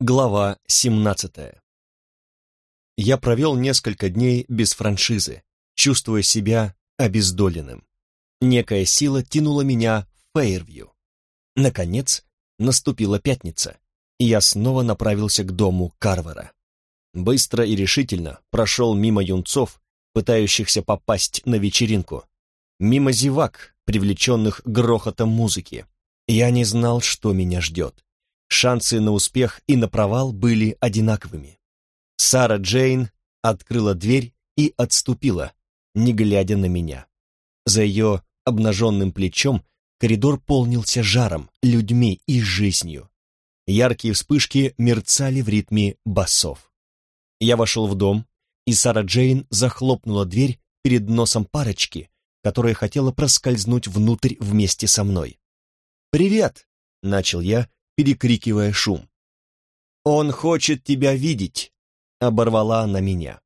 Глава 17 Я провел несколько дней без франшизы, чувствуя себя обездоленным. Некая сила тянула меня в Фейервью. Наконец, наступила пятница, и я снова направился к дому Карвера. Быстро и решительно прошел мимо юнцов, пытающихся попасть на вечеринку, мимо зевак, привлеченных грохотом музыки. Я не знал, что меня ждет. Шансы на успех и на провал были одинаковыми. Сара Джейн открыла дверь и отступила, не глядя на меня. За ее обнаженным плечом коридор полнился жаром, людьми и жизнью. Яркие вспышки мерцали в ритме басов. Я вошел в дом, и Сара Джейн захлопнула дверь перед носом парочки, которая хотела проскользнуть внутрь вместе со мной. «Привет!» — начал я, перекрикивая шум. «Он хочет тебя видеть!» — оборвала она меня.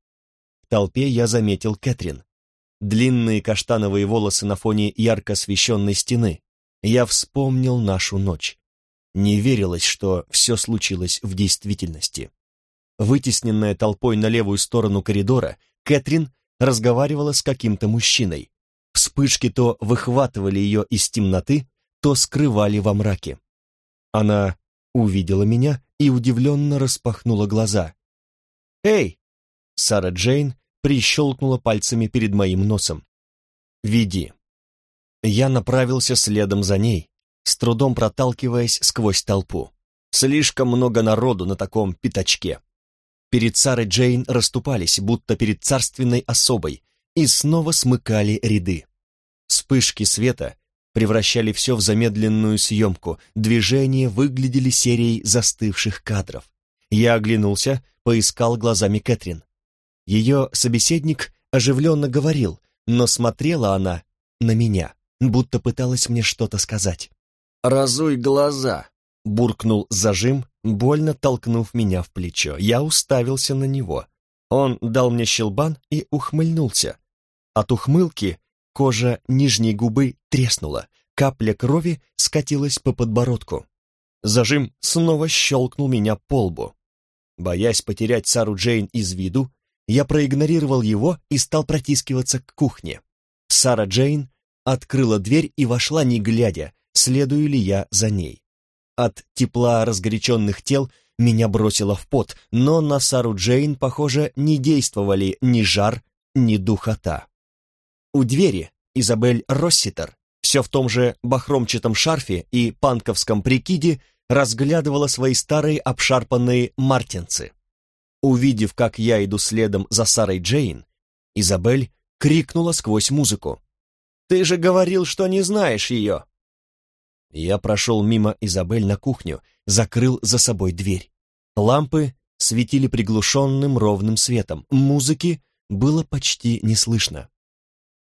В толпе я заметил Кэтрин. Длинные каштановые волосы на фоне ярко освещенной стены. Я вспомнил нашу ночь. Не верилось, что все случилось в действительности. Вытесненная толпой на левую сторону коридора, Кэтрин разговаривала с каким-то мужчиной. Вспышки то выхватывали ее из темноты, то скрывали во мраке. Она увидела меня и удивленно распахнула глаза. «Эй!» Сара Джейн прищелкнула пальцами перед моим носом. «Веди». Я направился следом за ней, с трудом проталкиваясь сквозь толпу. Слишком много народу на таком пятачке. Перед Сарой Джейн расступались, будто перед царственной особой, и снова смыкали ряды. Вспышки света превращали все в замедленную съемку, движения выглядели серией застывших кадров. Я оглянулся, поискал глазами Кэтрин. Ее собеседник оживленно говорил, но смотрела она на меня, будто пыталась мне что-то сказать. «Разуй глаза!» — буркнул зажим, больно толкнув меня в плечо. Я уставился на него. Он дал мне щелбан и ухмыльнулся. От ухмылки Кожа нижней губы треснула, капля крови скатилась по подбородку. Зажим снова щелкнул меня по лбу. Боясь потерять Сару Джейн из виду, я проигнорировал его и стал протискиваться к кухне. Сара Джейн открыла дверь и вошла, не глядя, следую ли я за ней. От тепла разгоряченных тел меня бросило в пот, но на Сару Джейн, похоже, не действовали ни жар, ни духота. У двери Изабель Росситер, все в том же бахромчатом шарфе и панковском прикиде, разглядывала свои старые обшарпанные мартинцы. Увидев, как я иду следом за Сарой Джейн, Изабель крикнула сквозь музыку. «Ты же говорил, что не знаешь ее!» Я прошел мимо Изабель на кухню, закрыл за собой дверь. Лампы светили приглушенным ровным светом, музыки было почти не слышно.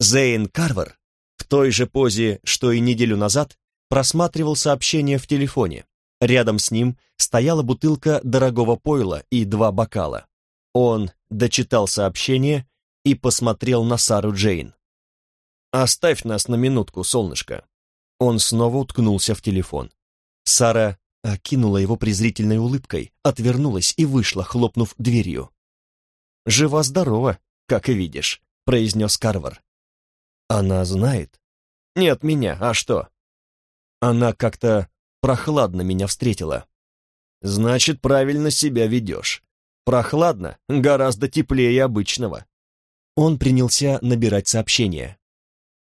Зейн Карвер в той же позе, что и неделю назад, просматривал сообщение в телефоне. Рядом с ним стояла бутылка дорогого пойла и два бокала. Он дочитал сообщение и посмотрел на Сару Джейн. «Оставь нас на минутку, солнышко». Он снова уткнулся в телефон. Сара окинула его презрительной улыбкой, отвернулась и вышла, хлопнув дверью. «Жива-здорова, как и видишь», — произнес Карвар. Она знает? Нет меня, а что? Она как-то прохладно меня встретила. Значит, правильно себя ведешь. Прохладно, гораздо теплее обычного. Он принялся набирать сообщения.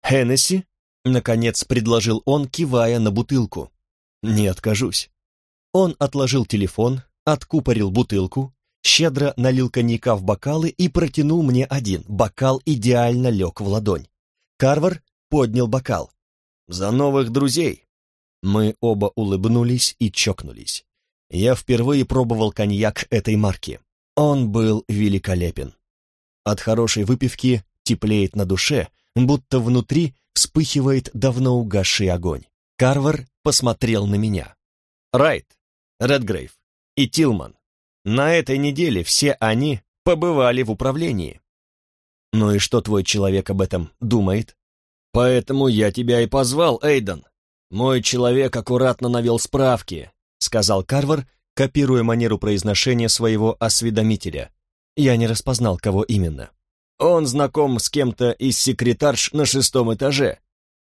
«Хеннесси?» — наконец предложил он, кивая на бутылку. «Не откажусь». Он отложил телефон, откупорил бутылку, щедро налил коньяка в бокалы и протянул мне один. Бокал идеально лег в ладонь. Карвар поднял бокал. «За новых друзей!» Мы оба улыбнулись и чокнулись. Я впервые пробовал коньяк этой марки. Он был великолепен. От хорошей выпивки теплеет на душе, будто внутри вспыхивает давно угасший огонь. Карвар посмотрел на меня. Райт, Редгрейв и Тилман. На этой неделе все они побывали в управлении. «Ну и что твой человек об этом думает?» «Поэтому я тебя и позвал, Эйден. Мой человек аккуратно навел справки», — сказал Карвар, копируя манеру произношения своего осведомителя. Я не распознал, кого именно. Он знаком с кем-то из секретарш на шестом этаже.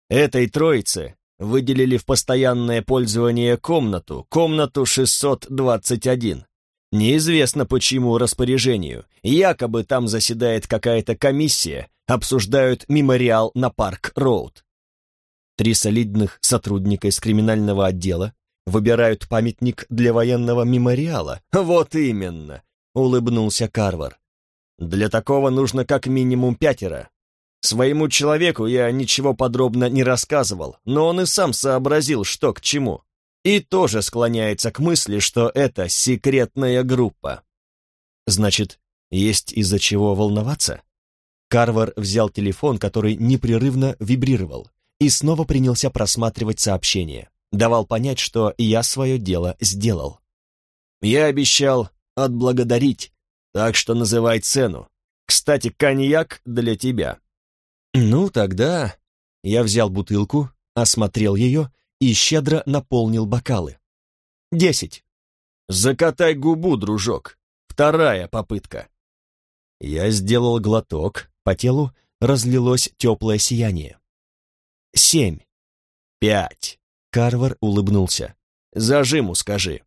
Этой троице выделили в постоянное пользование комнату, комнату 621. Неизвестно по чьему распоряжению. Якобы там заседает какая-то комиссия, обсуждают мемориал на Парк-Роуд. Три солидных сотрудника из криминального отдела выбирают памятник для военного мемориала. Вот именно, улыбнулся Карвар. Для такого нужно как минимум пятеро. Своему человеку я ничего подробно не рассказывал, но он и сам сообразил, что к чему. И тоже склоняется к мысли, что это секретная группа. Значит, есть из-за чего волноваться? Карвар взял телефон, который непрерывно вибрировал, и снова принялся просматривать сообщения. Давал понять, что я свое дело сделал. Я обещал отблагодарить, так что называй цену. Кстати, коньяк для тебя. Ну, тогда я взял бутылку, осмотрел ее и щедро наполнил бокалы. Десять. Закатай губу, дружок. Вторая попытка. Я сделал глоток, по телу разлилось теплое сияние. Семь. Пять. Карвар улыбнулся. Зажиму скажи.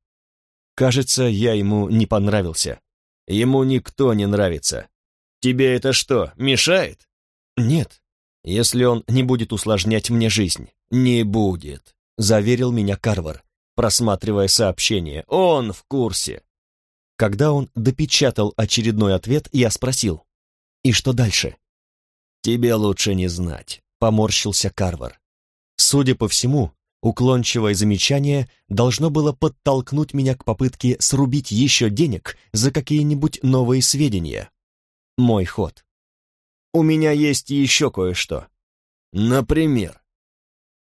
Кажется, я ему не понравился. Ему никто не нравится. Тебе это что, мешает? Нет. Если он не будет усложнять мне жизнь. Не будет, заверил меня Карвар, просматривая сообщение. Он в курсе. Когда он допечатал очередной ответ, я спросил. И что дальше? Тебе лучше не знать, поморщился Карвар. Судя по всему, Уклончивое замечание должно было подтолкнуть меня к попытке срубить еще денег за какие-нибудь новые сведения. Мой ход. У меня есть еще кое-что. Например,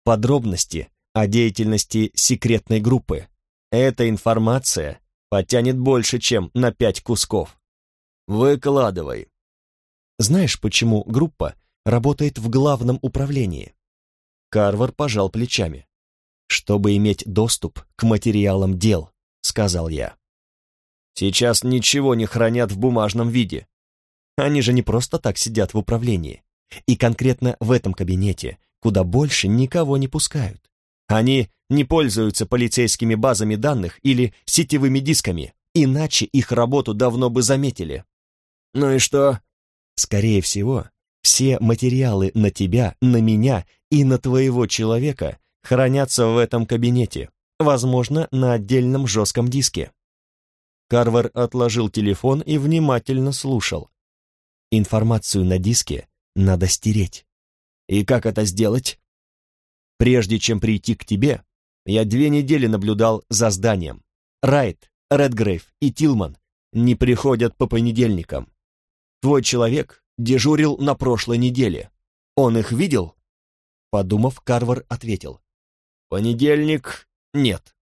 подробности о деятельности секретной группы. Эта информация потянет больше, чем на пять кусков. Выкладывай. Знаешь, почему группа работает в главном управлении? Карвар пожал плечами чтобы иметь доступ к материалам дел», — сказал я. «Сейчас ничего не хранят в бумажном виде. Они же не просто так сидят в управлении. И конкретно в этом кабинете, куда больше никого не пускают. Они не пользуются полицейскими базами данных или сетевыми дисками, иначе их работу давно бы заметили. Ну и что? Скорее всего, все материалы на тебя, на меня и на твоего человека хранятся в этом кабинете, возможно, на отдельном жестком диске. Карвер отложил телефон и внимательно слушал. Информацию на диске надо стереть. И как это сделать? Прежде чем прийти к тебе, я две недели наблюдал за зданием. Райт, Редгрейв и Тилман не приходят по понедельникам. Твой человек дежурил на прошлой неделе. Он их видел? Подумав, Карвар ответил. Понедельник нет.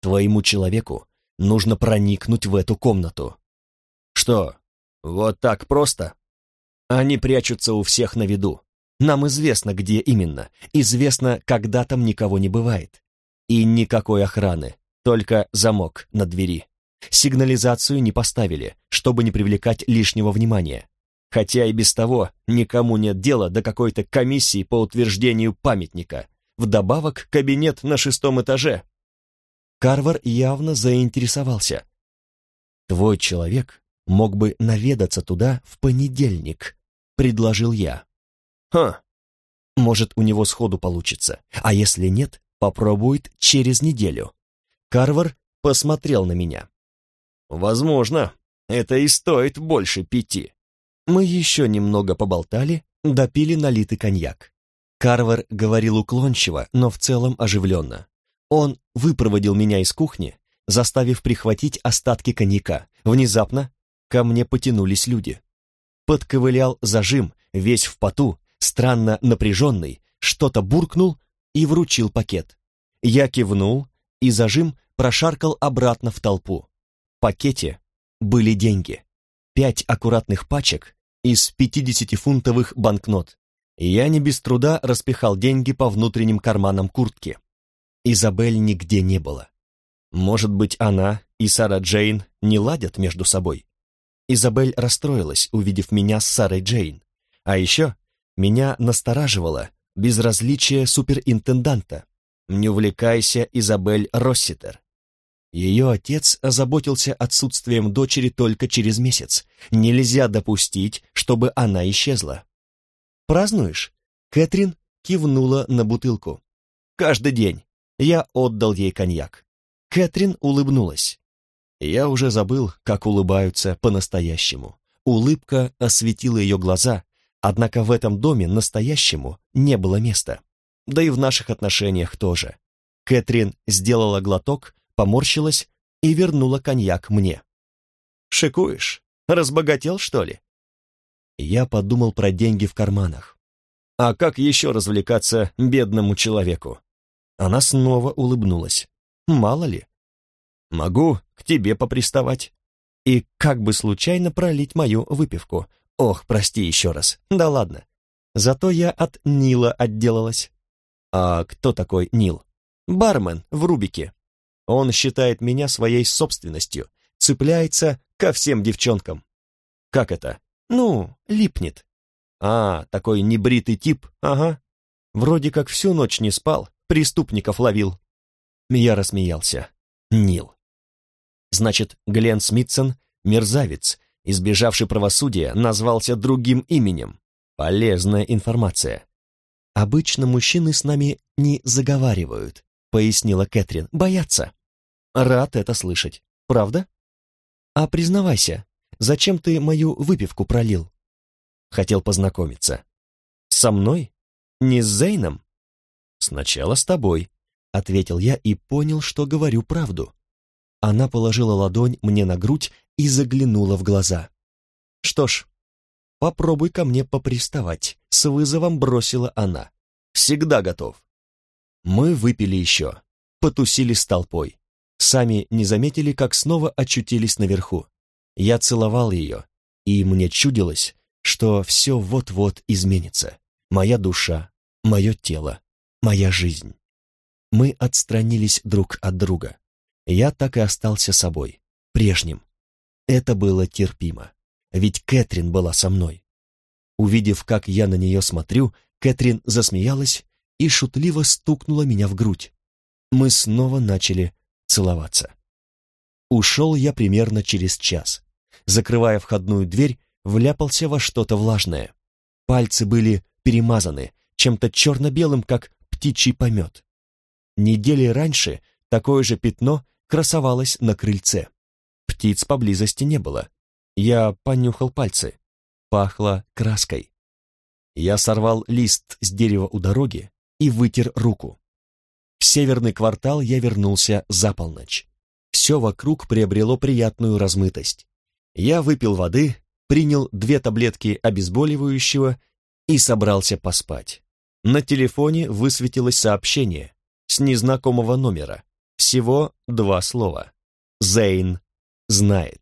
Твоему человеку нужно проникнуть в эту комнату. Что, вот так просто? Они прячутся у всех на виду. Нам известно, где именно. Известно, когда там никого не бывает. И никакой охраны, только замок на двери. Сигнализацию не поставили, чтобы не привлекать лишнего внимания. Хотя и без того никому нет дела до какой-то комиссии по утверждению памятника. Вдобавок, кабинет на шестом этаже. Карвар явно заинтересовался. «Твой человек мог бы наведаться туда в понедельник», — предложил я. «Ха, может, у него сходу получится, а если нет, попробует через неделю». Карвар посмотрел на меня. «Возможно, это и стоит больше пяти». Мы еще немного поболтали, допили налитый коньяк. Карвер говорил уклончиво, но в целом оживленно. Он выпроводил меня из кухни, заставив прихватить остатки коньяка. Внезапно ко мне потянулись люди. Подковылял зажим, весь в поту, странно напряженный, что-то буркнул и вручил пакет. Я кивнул, и зажим прошаркал обратно в толпу. В пакете были деньги. Пять аккуратных пачек из 50-фунтовых банкнот я не без труда распихал деньги по внутренним карманам куртки. Изабель нигде не было. Может быть, она и Сара Джейн не ладят между собой? Изабель расстроилась, увидев меня с Сарой Джейн. А еще меня настораживало безразличие суперинтенданта. Не увлекайся, Изабель Росситер. Ее отец озаботился отсутствием дочери только через месяц. Нельзя допустить, чтобы она исчезла. «Празднуешь?» Кэтрин кивнула на бутылку. «Каждый день. Я отдал ей коньяк». Кэтрин улыбнулась. Я уже забыл, как улыбаются по-настоящему. Улыбка осветила ее глаза, однако в этом доме настоящему не было места. Да и в наших отношениях тоже. Кэтрин сделала глоток, поморщилась и вернула коньяк мне. «Шикуешь? Разбогател, что ли?» Я подумал про деньги в карманах. А как еще развлекаться бедному человеку? Она снова улыбнулась. Мало ли. Могу к тебе поприставать. И как бы случайно пролить мою выпивку. Ох, прости еще раз. Да ладно. Зато я от Нила отделалась. А кто такой Нил? Бармен в Рубике. Он считает меня своей собственностью, цепляется ко всем девчонкам. Как это? Ну, липнет. А, такой небритый тип, ага. Вроде как всю ночь не спал, преступников ловил. Я рассмеялся. Нил. Значит, Глен Смитсон — мерзавец, избежавший правосудия, назвался другим именем. Полезная информация. «Обычно мужчины с нами не заговаривают», — пояснила Кэтрин. «Боятся». «Рад это слышать. Правда?» «А признавайся, зачем ты мою выпивку пролил?» «Хотел познакомиться». «Со мной? Не с Зейном?» «Сначала с тобой», — ответил я и понял, что говорю правду. Она положила ладонь мне на грудь и заглянула в глаза. «Что ж, попробуй ко мне поприставать», — с вызовом бросила она. «Всегда готов». Мы выпили еще, потусили с толпой. Сами не заметили, как снова очутились наверху. Я целовал ее, и мне чудилось, что все вот-вот изменится. Моя душа, мое тело, моя жизнь. Мы отстранились друг от друга. Я так и остался собой, прежним. Это было терпимо, ведь Кэтрин была со мной. Увидев, как я на нее смотрю, Кэтрин засмеялась и шутливо стукнула меня в грудь. Мы снова начали целоваться. Ушел я примерно через час. Закрывая входную дверь, вляпался во что-то влажное. Пальцы были перемазаны чем-то черно-белым, как птичий помет. Недели раньше такое же пятно красовалась на крыльце. Птиц поблизости не было. Я понюхал пальцы. Пахло краской. Я сорвал лист с дерева у дороги и вытер руку. В северный квартал я вернулся за полночь. Все вокруг приобрело приятную размытость. Я выпил воды, принял две таблетки обезболивающего и собрался поспать. На телефоне высветилось сообщение с незнакомого номера. Всего два слова. Зейн знает.